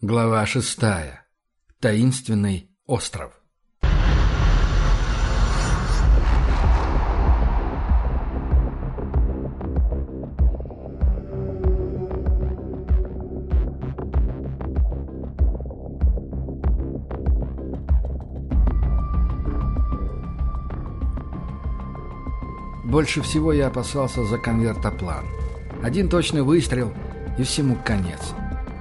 Глава шестая. Таинственный остров. Больше всего я опасался за конвертоплан. Один точный выстрел, и всему конец.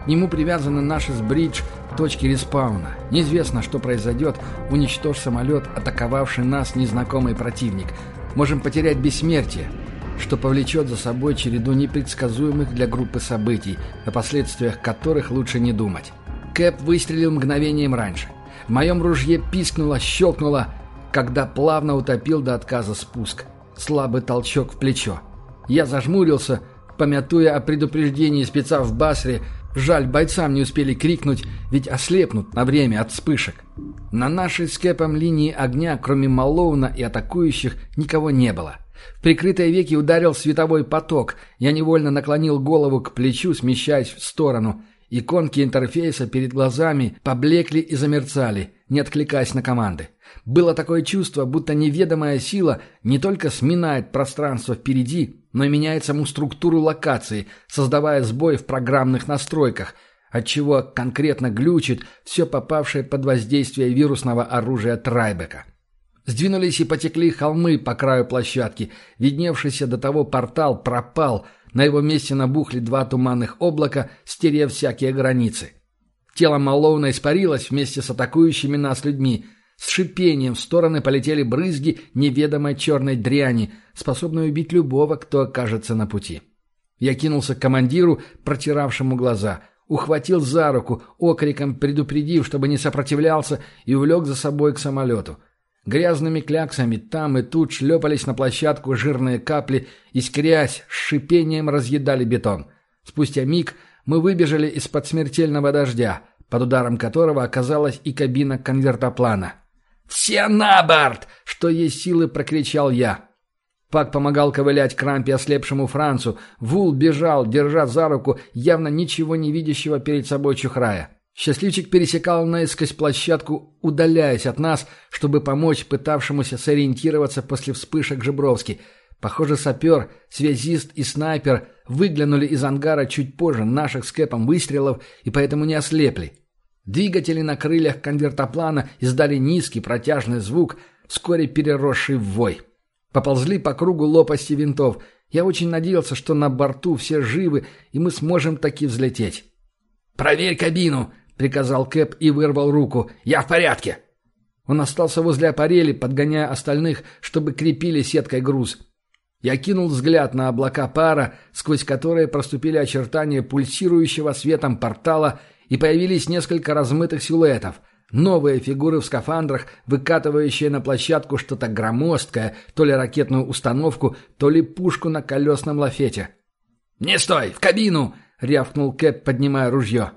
К нему привязаны наши с бридж точки респауна. Неизвестно, что произойдет, уничтожь самолет, атаковавший нас незнакомый противник. Можем потерять бессмертие, что повлечет за собой череду непредсказуемых для группы событий, о последствиях которых лучше не думать. Кэп выстрелил мгновением раньше. В моем ружье пискнуло, щелкнуло, когда плавно утопил до отказа спуск. Слабый толчок в плечо. Я зажмурился, помятуя о предупреждении спеца в Басре, Жаль, бойцам не успели крикнуть, ведь ослепнут на время от вспышек. На нашей с Кэпом линии огня, кроме Малоуна и атакующих, никого не было. В прикрытые веки ударил световой поток. Я невольно наклонил голову к плечу, смещаясь в сторону. Иконки интерфейса перед глазами поблекли и замерцали, не откликаясь на команды. Было такое чувство, будто неведомая сила не только сминает пространство впереди, но и меняет саму структуру локации, создавая сбой в программных настройках, отчего конкретно глючит все попавшее под воздействие вирусного оружия Трайбека. Сдвинулись и потекли холмы по краю площадки. Видневшийся до того портал пропал. На его месте набухли два туманных облака, стерев всякие границы. Тело Малоуна испарилось вместе с атакующими нас людьми – с шипением в стороны полетели брызги неведомой черной дряни, способной убить любого, кто окажется на пути. Я кинулся к командиру, протиравшему глаза, ухватил за руку, окриком предупредив, чтобы не сопротивлялся, и увлек за собой к самолету. Грязными кляксами там и тут шлепались на площадку жирные капли, искрясь, с шипением разъедали бетон. Спустя миг мы выбежали из-под смертельного дождя, под ударом которого оказалась и кабина конвертоплана. «Все на борт!» — что есть силы, прокричал я. Пак помогал ковылять к рампе ослепшему Францу. Вул бежал, держа за руку явно ничего не видящего перед собой чухрая. Счастливчик пересекал наискось площадку, удаляясь от нас, чтобы помочь пытавшемуся сориентироваться после вспышек Жебровски. Похоже, сапер, связист и снайпер выглянули из ангара чуть позже наших с Кэпом выстрелов и поэтому не ослепли. Двигатели на крыльях конвертоплана издали низкий протяжный звук, вскоре переросший в вой. Поползли по кругу лопасти винтов. Я очень надеялся, что на борту все живы, и мы сможем таки взлететь. «Проверь кабину!» — приказал Кэп и вырвал руку. «Я в порядке!» Он остался возле аппарели, подгоняя остальных, чтобы крепили сеткой груз. Я кинул взгляд на облака пара, сквозь которые проступили очертания пульсирующего светом портала и появились несколько размытых силуэтов. Новые фигуры в скафандрах, выкатывающие на площадку что-то громоздкое, то ли ракетную установку, то ли пушку на колесном лафете. «Не стой! В кабину!» — рявкнул Кэп, поднимая ружье.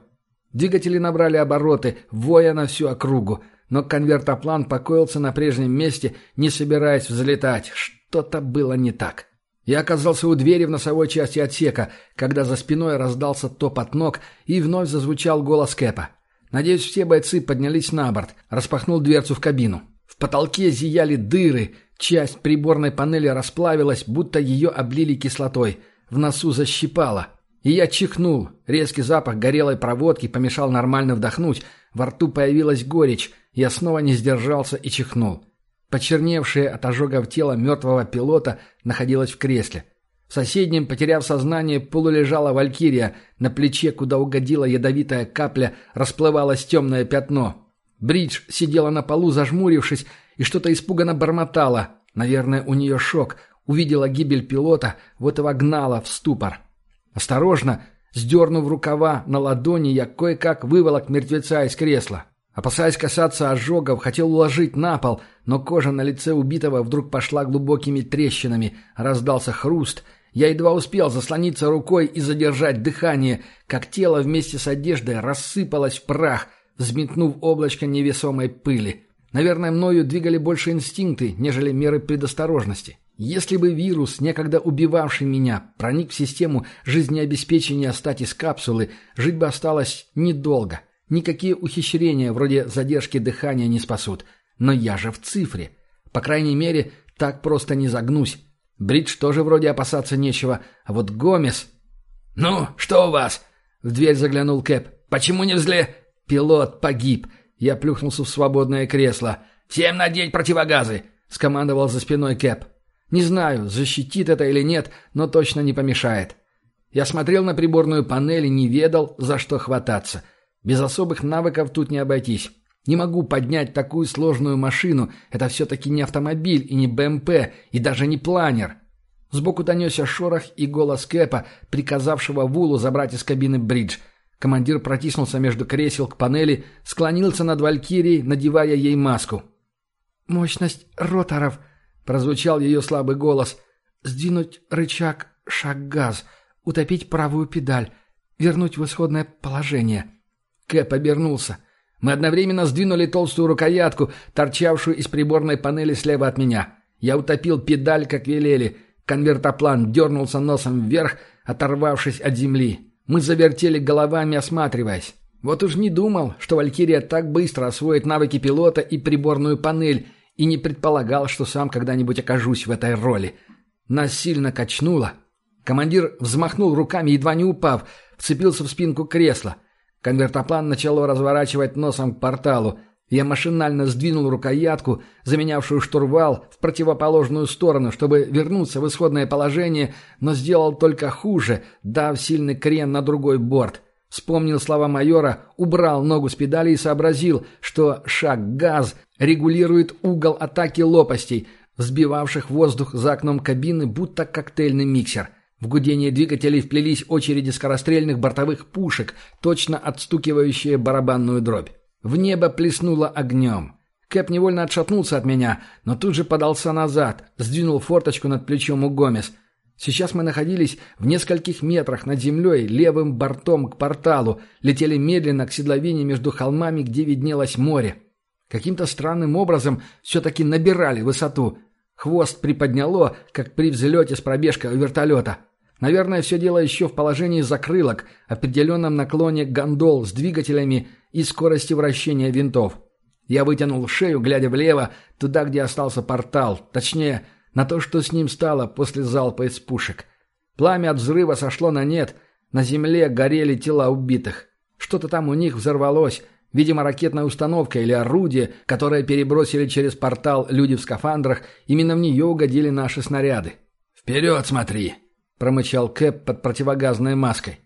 Двигатели набрали обороты, воя на всю округу, но конвертоплан покоился на прежнем месте, не собираясь взлетать. Что-то было не так. Я оказался у двери в носовой части отсека, когда за спиной раздался топот ног и вновь зазвучал голос Кэпа. Надеюсь, все бойцы поднялись на борт, распахнул дверцу в кабину. В потолке зияли дыры, часть приборной панели расплавилась, будто ее облили кислотой. В носу защипало. И я чихнул. Резкий запах горелой проводки помешал нормально вдохнуть. Во рту появилась горечь. Я снова не сдержался и чихнул. Почерневшее от ожогов тело мертвого пилота находилось в кресле. В соседнем, потеряв сознание, полулежала валькирия. На плече, куда угодила ядовитая капля, расплывалось темное пятно. Бридж сидела на полу, зажмурившись, и что-то испуганно бормотала. Наверное, у нее шок. Увидела гибель пилота, вот и вогнала в ступор. Осторожно, сдернув рукава на ладони, я кое-как выволок мертвеца из кресла. Опасаясь касаться ожогов, хотел уложить на пол, но кожа на лице убитого вдруг пошла глубокими трещинами, раздался хруст. Я едва успел заслониться рукой и задержать дыхание, как тело вместе с одеждой рассыпалось в прах, взметнув облачко невесомой пыли. Наверное, мною двигали больше инстинкты, нежели меры предосторожности. Если бы вирус, некогда убивавший меня, проник в систему жизнеобеспечения стать из капсулы, жить бы осталось недолго — Никакие ухищрения вроде задержки дыхания не спасут. Но я же в цифре. По крайней мере, так просто не загнусь. Бридж тоже вроде опасаться нечего, а вот Гомес... «Ну, что у вас?» В дверь заглянул Кэп. «Почему не взле...» «Пилот погиб». Я плюхнулся в свободное кресло. «Всем надеть противогазы!» — скомандовал за спиной Кэп. «Не знаю, защитит это или нет, но точно не помешает». Я смотрел на приборную панель и не ведал, за что хвататься. Без особых навыков тут не обойтись. Не могу поднять такую сложную машину. Это все-таки не автомобиль и не БМП, и даже не планер. Сбоку донесся шорох и голос Кэпа, приказавшего Вулу забрать из кабины бридж. Командир протиснулся между кресел к панели, склонился над Валькирией, надевая ей маску. «Мощность роторов», — прозвучал ее слабый голос. «Сдвинуть рычаг, шаг газ, утопить правую педаль, вернуть в исходное положение». Кэп обернулся. Мы одновременно сдвинули толстую рукоятку, торчавшую из приборной панели слева от меня. Я утопил педаль, как велели. Конвертоплан дернулся носом вверх, оторвавшись от земли. Мы завертели головами, осматриваясь. Вот уж не думал, что Валькирия так быстро освоит навыки пилота и приборную панель, и не предполагал, что сам когда-нибудь окажусь в этой роли. Нас сильно качнуло. Командир взмахнул руками, едва не упав, вцепился в спинку кресла — Конвертоплан начало разворачивать носом к порталу. Я машинально сдвинул рукоятку, заменявшую штурвал, в противоположную сторону, чтобы вернуться в исходное положение, но сделал только хуже, дав сильный крен на другой борт. Вспомнил слова майора, убрал ногу с педали и сообразил, что шаг-газ регулирует угол атаки лопастей, взбивавших воздух за окном кабины, будто коктейльный миксер – в гудение двигателей вплелись очереди скорострельных бортовых пушек, точно отстукивающие барабанную дробь. В небо плеснуло огнем. Кэп невольно отшатнулся от меня, но тут же подался назад, сдвинул форточку над плечом у Гомес. Сейчас мы находились в нескольких метрах над землей, левым бортом к порталу, летели медленно к седловине между холмами, где виднелось море. Каким-то странным образом все-таки набирали высоту. Хвост приподняло, как при взлете с пробежкой у вертолета. Наверное, все дело еще в положении закрылок, определенном наклоне гондол с двигателями и скорости вращения винтов. Я вытянул шею, глядя влево, туда, где остался портал, точнее, на то, что с ним стало после залпа из пушек. Пламя от взрыва сошло на нет, на земле горели тела убитых. Что-то там у них взорвалось, видимо, ракетная установка или орудие, которое перебросили через портал люди в скафандрах, именно в нее угодили наши снаряды. «Вперед смотри!» Промычал Кэп под противогазной маской.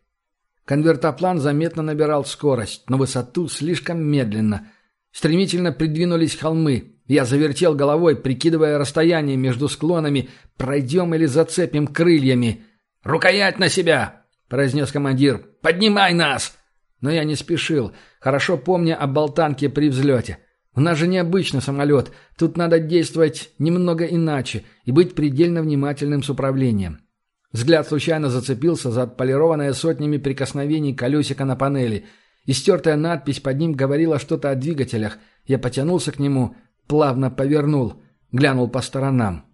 Конвертоплан заметно набирал скорость, но высоту слишком медленно. Стремительно придвинулись холмы. Я завертел головой, прикидывая расстояние между склонами, пройдем или зацепим крыльями. «Рукоять на себя!» — произнес командир. «Поднимай нас!» Но я не спешил, хорошо помня о болтанке при взлете. У нас же необычный самолет, тут надо действовать немного иначе и быть предельно внимательным с управлением. Взгляд случайно зацепился за отполированное сотнями прикосновений колесико на панели. Истертая надпись под ним говорила что-то о двигателях. Я потянулся к нему, плавно повернул, глянул по сторонам.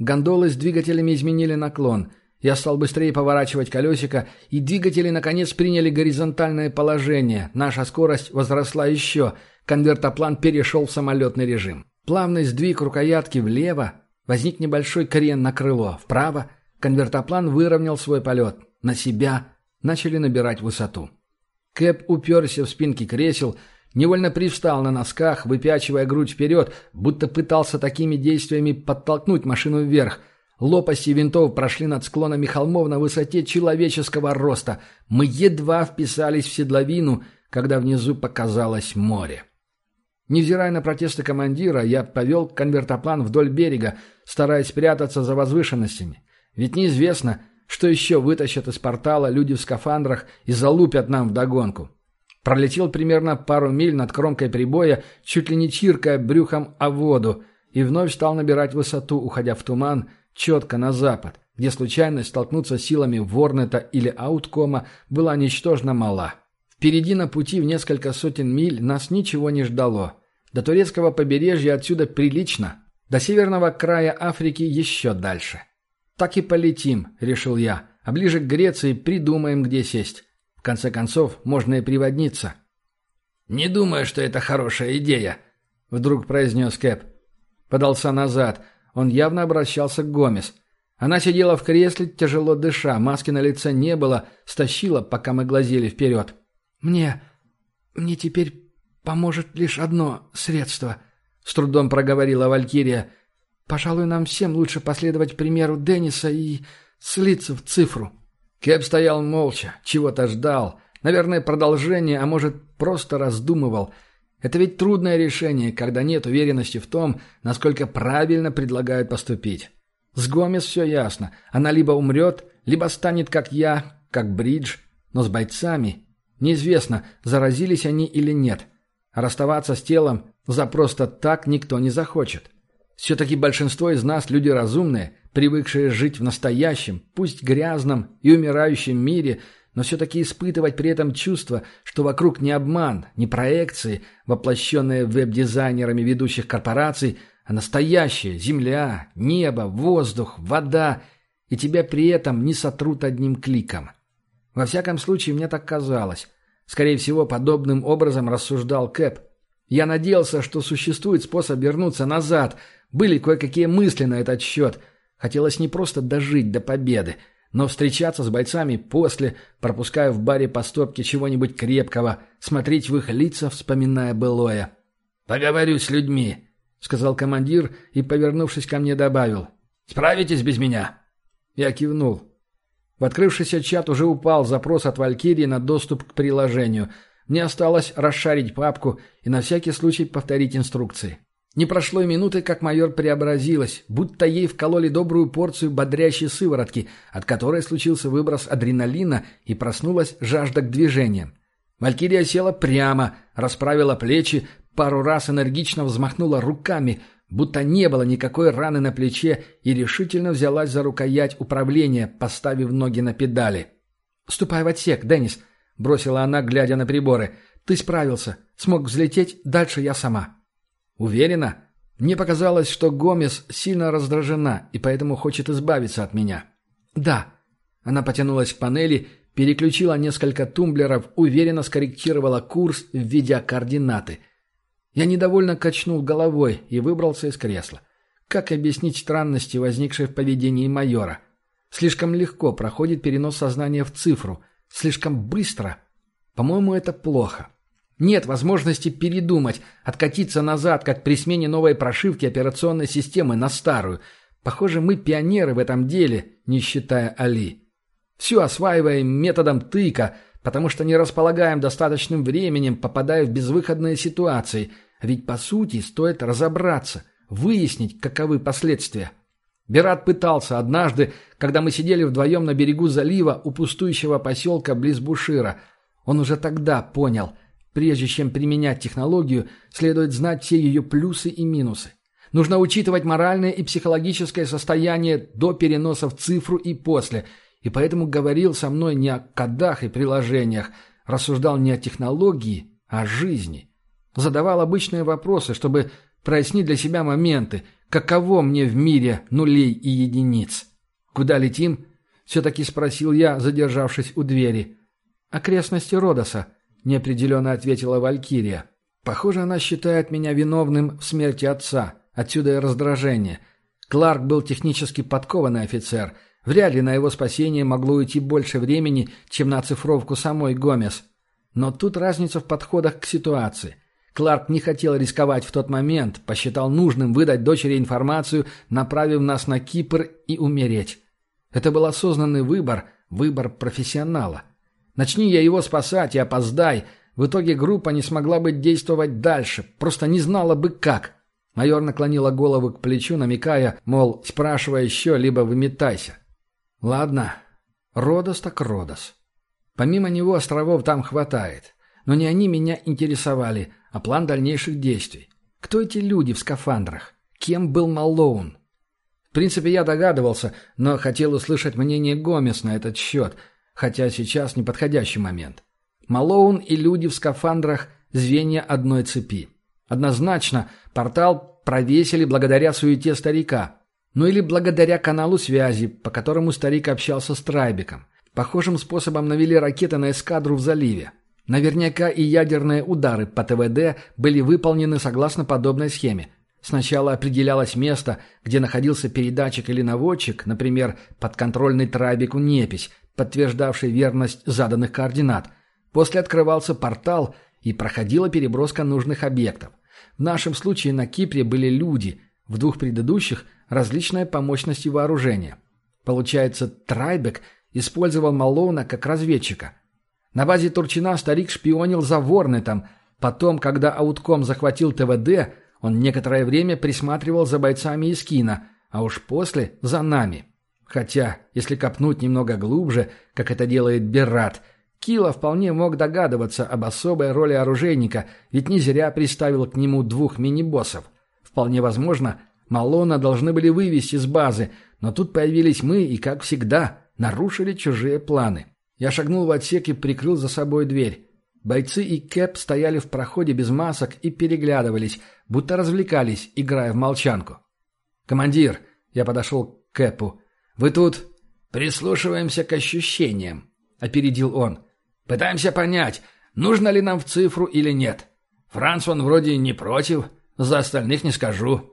Гондолы с двигателями изменили наклон. Я стал быстрее поворачивать колесико, и двигатели, наконец, приняли горизонтальное положение. Наша скорость возросла еще. Конвертоплан перешел в самолетный режим. Плавный сдвиг рукоятки влево, возник небольшой крен на крыло, вправо — Конвертоплан выровнял свой полет. На себя начали набирать высоту. Кэп уперся в спинки кресел, невольно привстал на носках, выпячивая грудь вперед, будто пытался такими действиями подтолкнуть машину вверх. Лопасти винтов прошли над склонами холмов на высоте человеческого роста. Мы едва вписались в седловину, когда внизу показалось море. Невзирая на протесты командира, я повел конвертоплан вдоль берега, стараясь спрятаться за возвышенностями. Ведь неизвестно, что еще вытащат из портала люди в скафандрах и залупят нам вдогонку. Пролетел примерно пару миль над кромкой прибоя, чуть ли не чиркая брюхом о воду, и вновь стал набирать высоту, уходя в туман, четко на запад, где случайность столкнуться силами Ворнета или Ауткома была ничтожно мала. Впереди на пути в несколько сотен миль нас ничего не ждало. До турецкого побережья отсюда прилично, до северного края Африки еще дальше. «Так и полетим», — решил я. «А ближе к Греции придумаем, где сесть. В конце концов, можно и приводниться». «Не думаю, что это хорошая идея», — вдруг произнес Кэп. Подался назад. Он явно обращался к Гомес. Она сидела в кресле, тяжело дыша, маски на лице не было, стащила, пока мы глазели вперед. «Мне... мне теперь поможет лишь одно средство», — с трудом проговорила Валькирия. «Пожалуй, нам всем лучше последовать примеру Денниса и слиться в цифру». Кэп стоял молча, чего-то ждал. Наверное, продолжение, а может, просто раздумывал. Это ведь трудное решение, когда нет уверенности в том, насколько правильно предлагают поступить. С Гомес все ясно. Она либо умрет, либо станет, как я, как Бридж. Но с бойцами неизвестно, заразились они или нет. А расставаться с телом за просто так никто не захочет. Все-таки большинство из нас люди разумные, привыкшие жить в настоящем, пусть грязном и умирающем мире, но все-таки испытывать при этом чувство, что вокруг не обман, не проекции, воплощенные веб-дизайнерами ведущих корпораций, а настоящее – земля, небо, воздух, вода, и тебя при этом не сотрут одним кликом. Во всяком случае, мне так казалось. Скорее всего, подобным образом рассуждал Кэп. Я надеялся, что существует способ вернуться назад – были кое-какие мысли на этот счет. Хотелось не просто дожить до победы, но встречаться с бойцами после, пропуская в баре по стопке чего-нибудь крепкого, смотреть в их лица, вспоминая былое. «Поговорю с людьми», — сказал командир и, повернувшись ко мне, добавил. «Справитесь без меня?» Я кивнул. В открывшийся чат уже упал запрос от Валькирии на доступ к приложению. Мне осталось расшарить папку и на всякий случай повторить инструкции. Не прошло и минуты, как майор преобразилась, будто ей вкололи добрую порцию бодрящей сыворотки, от которой случился выброс адреналина и проснулась жажда к движениям. Валькирия села прямо, расправила плечи, пару раз энергично взмахнула руками, будто не было никакой раны на плече, и решительно взялась за рукоять управления, поставив ноги на педали. «Ступай в отсек, Деннис», — бросила она, глядя на приборы. «Ты справился. Смог взлететь, дальше я сама». Уверена? Мне показалось, что Гомес сильно раздражена и поэтому хочет избавиться от меня. Да. Она потянулась к панели, переключила несколько тумблеров, уверенно скорректировала курс, введя координаты. Я недовольно качнул головой и выбрался из кресла. Как объяснить странности, возникшие в поведении майора? Слишком легко проходит перенос сознания в цифру. Слишком быстро. По-моему, это плохо. Нет возможности передумать, откатиться назад, как при смене новой прошивки операционной системы на старую. Похоже, мы пионеры в этом деле, не считая Али. Все осваиваем методом тыка, потому что не располагаем достаточным временем, попадая в безвыходные ситуации. Ведь, по сути, стоит разобраться, выяснить, каковы последствия. Берат пытался однажды, когда мы сидели вдвоем на берегу залива у пустующего поселка близ Бушира. Он уже тогда понял – Прежде чем применять технологию, следует знать все ее плюсы и минусы. Нужно учитывать моральное и психологическое состояние до переноса в цифру и после, и поэтому говорил со мной не о кодах и приложениях, рассуждал не о технологии, а о жизни. Задавал обычные вопросы, чтобы прояснить для себя моменты, каково мне в мире нулей и единиц. «Куда летим?» — все-таки спросил я, задержавшись у двери. «Окрестности Родоса», — неопределенно ответила Валькирия. «Похоже, она считает меня виновным в смерти отца. Отсюда и раздражение. Кларк был технически подкованный офицер. Вряд ли на его спасение могло уйти больше времени, чем на оцифровку самой Гомес. Но тут разница в подходах к ситуации. Кларк не хотел рисковать в тот момент, посчитал нужным выдать дочери информацию, направив нас на Кипр и умереть. Это был осознанный выбор, выбор профессионала. Начни я его спасать и опоздай, в итоге группа не смогла бы действовать дальше, просто не знала бы как. Майор наклонила голову к плечу, намекая, мол, спрашивая еще, либо выметайся. Ладно, Родос так Родос. Помимо него островов там хватает. Но не они меня интересовали, а план дальнейших действий. Кто эти люди в скафандрах? Кем был Малоун? В принципе, я догадывался, но хотел услышать мнение Гомес на этот счет – хотя сейчас неподходящий момент. Малоун и люди в скафандрах – звенья одной цепи. Однозначно, портал провесили благодаря суете старика. Ну или благодаря каналу связи, по которому старик общался с Трайбеком. Похожим способом навели ракеты на эскадру в заливе. Наверняка и ядерные удары по ТВД были выполнены согласно подобной схеме. Сначала определялось место, где находился передатчик или наводчик, например, подконтрольный трабику непись, подтверждавший верность заданных координат. После открывался портал и проходила переброска нужных объектов. В нашем случае на Кипре были люди, в двух предыдущих – различная по мощности вооружения. Получается, Трайбек использовал Малоуна как разведчика. На базе Турчина старик шпионил за Ворнетом. Потом, когда Аутком захватил ТВД, он некоторое время присматривал за бойцами из кино, а уж после – за нами. Хотя, если копнуть немного глубже, как это делает Беррат, Кила вполне мог догадываться об особой роли оружейника, ведь не зря приставил к нему двух мини-боссов. Вполне возможно, Малона должны были вывести с базы, но тут появились мы и, как всегда, нарушили чужие планы. Я шагнул в отсек и прикрыл за собой дверь. Бойцы и Кэп стояли в проходе без масок и переглядывались, будто развлекались, играя в молчанку. «Командир!» — я подошел к Кэпу. «Вы тут...» «Прислушиваемся к ощущениям», — опередил он. «Пытаемся понять, нужно ли нам в цифру или нет. Франц он вроде не против, за остальных не скажу».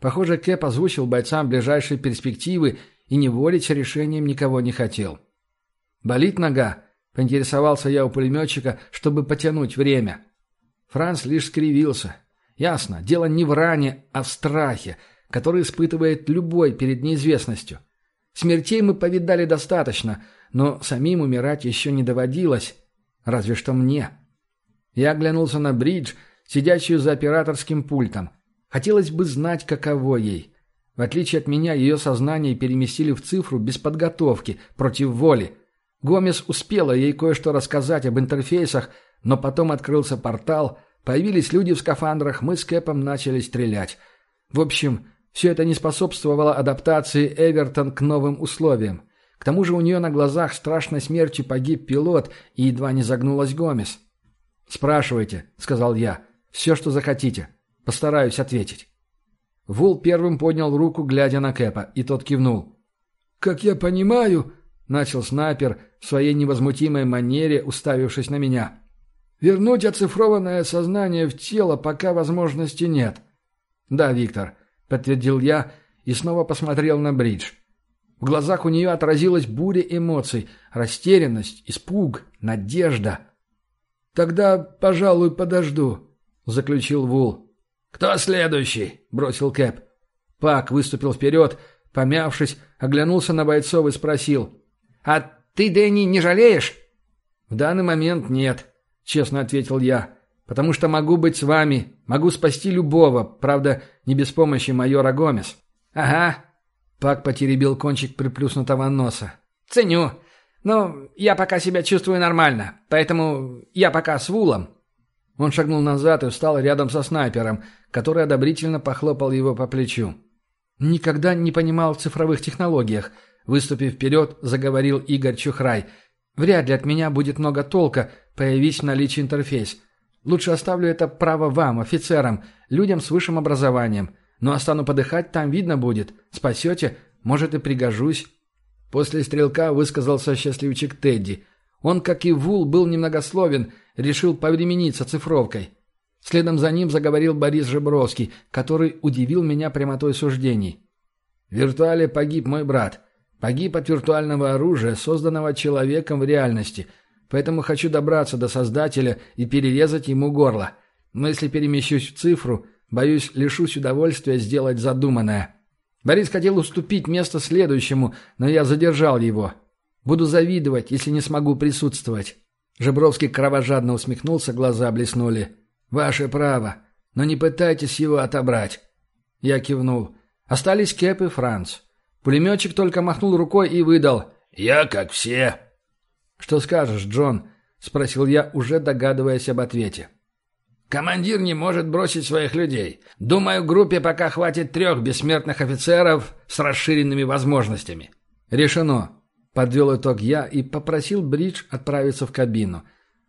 Похоже, Кэп озвучил бойцам ближайшие перспективы и не волить решением никого не хотел. «Болит нога?» — поинтересовался я у пулеметчика, чтобы потянуть время. Франц лишь скривился. Ясно, дело не в ране, а в страхе, который испытывает любой перед неизвестностью. Смертей мы повидали достаточно, но самим умирать еще не доводилось, разве что мне. Я оглянулся на бридж, сидящую за операторским пультом. Хотелось бы знать, каково ей. В отличие от меня, ее сознание переместили в цифру без подготовки, против воли. Гомес успела ей кое-что рассказать об интерфейсах, но потом открылся портал, появились люди в скафандрах, мы с Кэпом начали стрелять. В общем, все это не способствовало адаптации Эвертон к новым условиям. К тому же у нее на глазах страшной смертью погиб пилот и едва не загнулась Гомес. «Спрашивайте», — сказал я, — «все, что захотите». Постараюсь ответить. Вул первым поднял руку, глядя на Кэпа, и тот кивнул. «Как я понимаю», — начал снайпер в своей невозмутимой манере, уставившись на меня, — «вернуть оцифрованное сознание в тело пока возможности нет». «Да, Виктор», — подтвердил я и снова посмотрел на Бридж. В глазах у нее отразилась буря эмоций, растерянность, испуг, надежда. «Тогда, пожалуй, подожду», — заключил Вул. «Кто следующий?» — бросил Кэп. Пак выступил вперед, помявшись, оглянулся на бойцов и спросил. «А ты, Дэнни, не жалеешь?» «В данный момент нет», — честно ответил я. «Потому что могу быть с вами, могу спасти любого, правда, не без помощи майора Гомес». «Ага», — Пак потеребил кончик приплюснутого носа. «Ценю. Но я пока себя чувствую нормально, поэтому я пока с Вулом». Он шагнул назад и встал рядом со снайпером, который одобрительно похлопал его по плечу. «Никогда не понимал в цифровых технологиях», — выступив вперед, заговорил Игорь Чухрай. «Вряд ли от меня будет много толка, появись в наличии интерфейс. Лучше оставлю это право вам, офицерам, людям с высшим образованием. Но остану подыхать, там видно будет. Спасете, может и пригожусь». После стрелка высказался счастливчик Тедди. Он, как и Вул, был немногословен, решил повременить с оцифровкой. Следом за ним заговорил Борис Жебровский, который удивил меня прямотой суждений. «В виртуале погиб мой брат. Погиб от виртуального оружия, созданного человеком в реальности. Поэтому хочу добраться до Создателя и перерезать ему горло. Но если перемещусь в цифру, боюсь, лишусь удовольствия сделать задуманное». Борис хотел уступить место следующему, но я задержал его. Буду завидовать, если не смогу присутствовать». Жебровский кровожадно усмехнулся, глаза блеснули. «Ваше право, но не пытайтесь его отобрать». Я кивнул. Остались Кэп и Франц. Пулеметчик только махнул рукой и выдал. «Я как все». «Что скажешь, Джон?» — спросил я, уже догадываясь об ответе. «Командир не может бросить своих людей. Думаю, группе пока хватит трех бессмертных офицеров с расширенными возможностями». «Решено. Подвел итог я и попросил Бридж отправиться в кабину.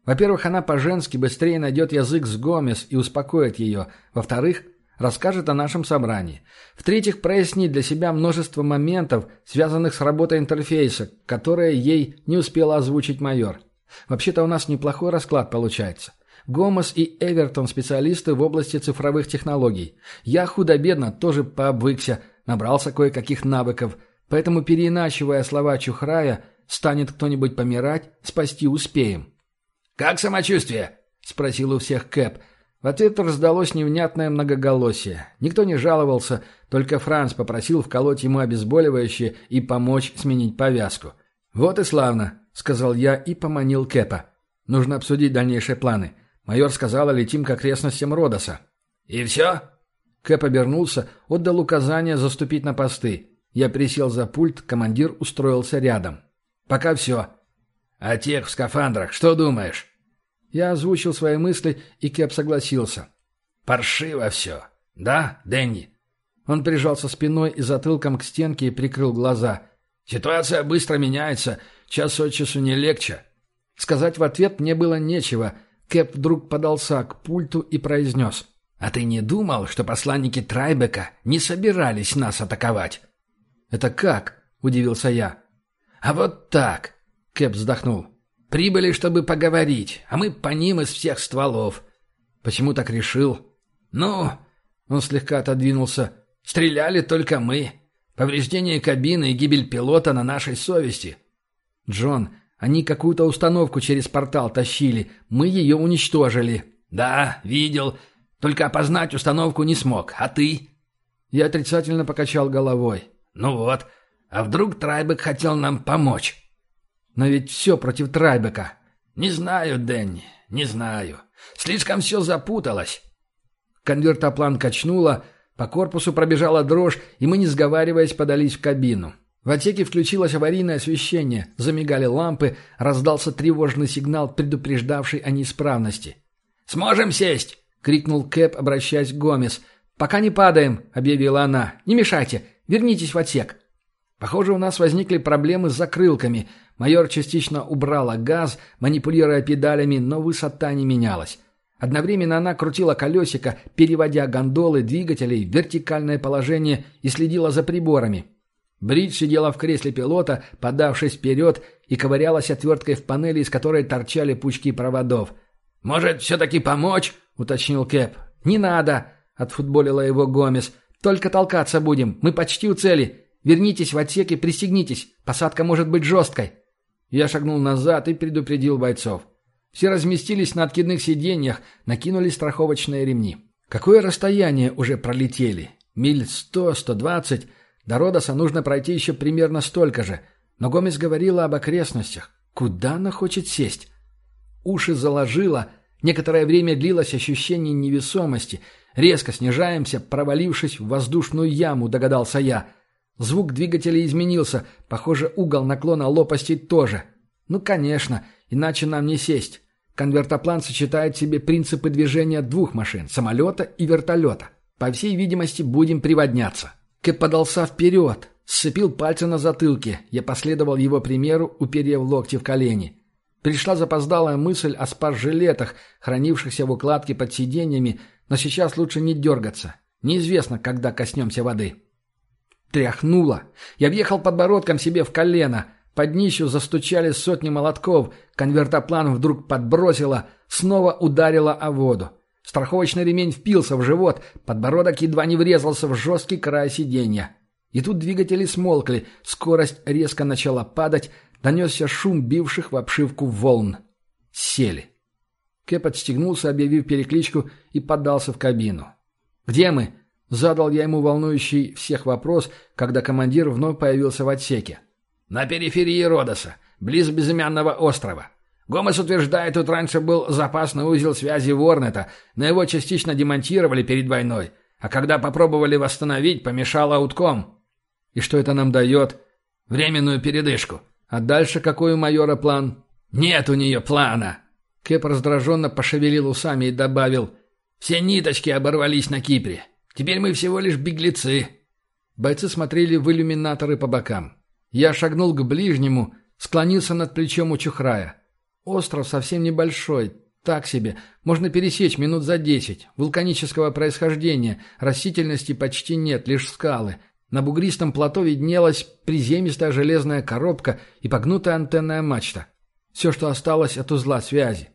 Во-первых, она по-женски быстрее найдет язык с Гомес и успокоит ее. Во-вторых, расскажет о нашем собрании. В-третьих, прояснит для себя множество моментов, связанных с работой интерфейса, которые ей не успела озвучить майор. Вообще-то у нас неплохой расклад получается. Гомес и Эвертон – специалисты в области цифровых технологий. Я худо-бедно тоже пообвыкся, набрался кое-каких навыков, поэтому, переиначивая слова Чухрая, станет кто-нибудь помирать, спасти успеем. «Как самочувствие?» – спросил у всех Кэп. В ответ раздалось невнятное многоголосие. Никто не жаловался, только Франц попросил вколоть ему обезболивающее и помочь сменить повязку. «Вот и славно», — сказал я и поманил Кэпа. «Нужно обсудить дальнейшие планы. Майор сказала, летим к окрестностям Родоса». «И все?» Кэп обернулся, отдал указание заступить на посты. Я присел за пульт, командир устроился рядом. «Пока все». «А тех в скафандрах, что думаешь?» Я озвучил свои мысли, и Кэп согласился. «Паршиво все. Да, Дэнни?» Он прижался спиной и затылком к стенке и прикрыл глаза. «Ситуация быстро меняется. Час от часу не легче». Сказать в ответ мне было нечего. Кэп вдруг подался к пульту и произнес. «А ты не думал, что посланники Трайбека не собирались нас атаковать?» «Это как?» — удивился я. «А вот так!» — Кэп вздохнул. Прибыли, чтобы поговорить, а мы по ним из всех стволов. Почему так решил? Ну, он слегка отодвинулся. Стреляли только мы. Повреждение кабины и гибель пилота на нашей совести. Джон, они какую-то установку через портал тащили. Мы ее уничтожили. Да, видел. Только опознать установку не смог. А ты? Я отрицательно покачал головой. Ну вот. А вдруг Трайбек хотел нам помочь? Но ведь все против Трайбека. Не знаю, Дэнни, не знаю. Слишком все запуталось. Конвертоплан качнуло, по корпусу пробежала дрожь, и мы, не сговариваясь, подались в кабину. В отсеке включилось аварийное освещение, замигали лампы, раздался тревожный сигнал, предупреждавший о неисправности. «Сможем сесть!» — крикнул Кэп, обращаясь к Гомес. «Пока не падаем», — объявила она. «Не мешайте, вернитесь в отсек». Похоже, у нас возникли проблемы с закрылками. Майор частично убрала газ, манипулируя педалями, но высота не менялась. Одновременно она крутила колесико, переводя гондолы двигателей в вертикальное положение и следила за приборами. Бридж сидела в кресле пилота, подавшись вперед, и ковырялась отверткой в панели, из которой торчали пучки проводов. «Может, все-таки помочь?» — уточнил Кэп. «Не надо!» — отфутболила его Гомес. «Только толкаться будем. Мы почти у цели. Вернитесь в отсек и пристегнитесь. Посадка может быть жесткой». Я шагнул назад и предупредил бойцов. Все разместились на откидных сиденьях, накинули страховочные ремни. Какое расстояние уже пролетели? Миль сто-сто двадцать. До Родоса нужно пройти еще примерно столько же. Но Гомес говорила об окрестностях. Куда она хочет сесть? Уши заложила. Некоторое время длилось ощущение невесомости. Резко снижаемся, провалившись в воздушную яму, догадался я — Звук двигателя изменился. Похоже, угол наклона лопасти тоже. Ну, конечно, иначе нам не сесть. Конвертоплан сочетает в себе принципы движения двух машин – самолета и вертолета. По всей видимости, будем приводняться. Кэп подался вперед, сцепил пальцы на затылке. Я последовал его примеру, уперев локти в колени. Пришла запоздалая мысль о спас-жилетах, хранившихся в укладке под сиденьями, но сейчас лучше не дергаться. Неизвестно, когда коснемся воды. Тряхнуло. Я въехал подбородком себе в колено. Под днищу застучали сотни молотков. Конвертоплан вдруг подбросило, снова ударило о воду. Страховочный ремень впился в живот, подбородок едва не врезался в жесткий край сиденья. И тут двигатели смолкли, скорость резко начала падать, донесся шум бивших в обшивку волн. Сели. Кэп отстегнулся, объявив перекличку, и поддался в кабину. «Где мы?» Задал я ему волнующий всех вопрос, когда командир вновь появился в отсеке. «На периферии Родоса, близ безымянного острова. Гомес утверждает, тут раньше был запасный узел связи Ворнета, но его частично демонтировали перед войной, а когда попробовали восстановить, помешало аутком». «И что это нам дает?» «Временную передышку». «А дальше какой у майора план?» «Нет у нее плана». Кэп раздраженно пошевелил усами и добавил. «Все ниточки оборвались на Кипре. Теперь мы всего лишь беглецы». Бойцы смотрели в иллюминаторы по бокам. Я шагнул к ближнему, склонился над плечом у Чухрая. Остров совсем небольшой, так себе, можно пересечь минут за десять. Вулканического происхождения, растительности почти нет, лишь скалы. На бугристом плато виднелась приземистая железная коробка и погнутая антенная мачта. Все, что осталось от узла связи.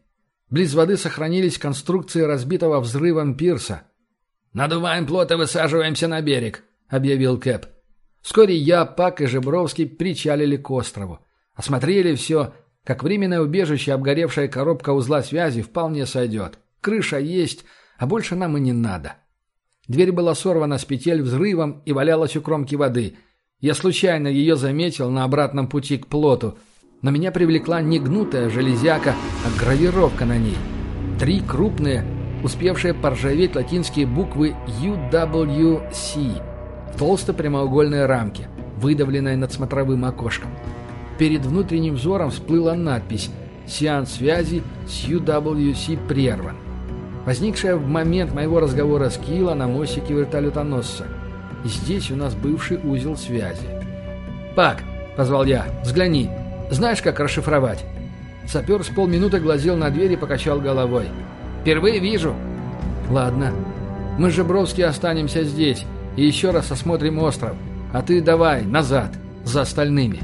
Близ воды сохранились конструкции разбитого взрывом пирса. «Надуваем плот и высаживаемся на берег», — объявил Кэп. Вскоре я, Пак и Жебровский причалили к острову. Осмотрели все, как временное убежище обгоревшая коробка узла связи вполне сойдет. Крыша есть, а больше нам и не надо. Дверь была сорвана с петель взрывом и валялась у кромки воды. Я случайно ее заметил на обратном пути к плоту, но меня привлекла не гнутая железяка, а гравировка на ней. Три крупные, успевшие поржаветь латинские буквы UWC в толстой прямоугольной рамке, выдавленной над смотровым окошком. Перед внутренним взором всплыла надпись «Сеанс связи с UWC прерван». Возникшая в момент моего разговора с Кила на мостике вертолетоносца. Здесь у нас бывший узел связи. «Пак!» — позвал я. «Взгляни. Знаешь, как расшифровать?» Сапер с полминуты глазел на дверь и покачал головой. «Впервые вижу». «Ладно. Мы с Жебровски останемся здесь и еще раз осмотрим остров. А ты давай, назад, за остальными».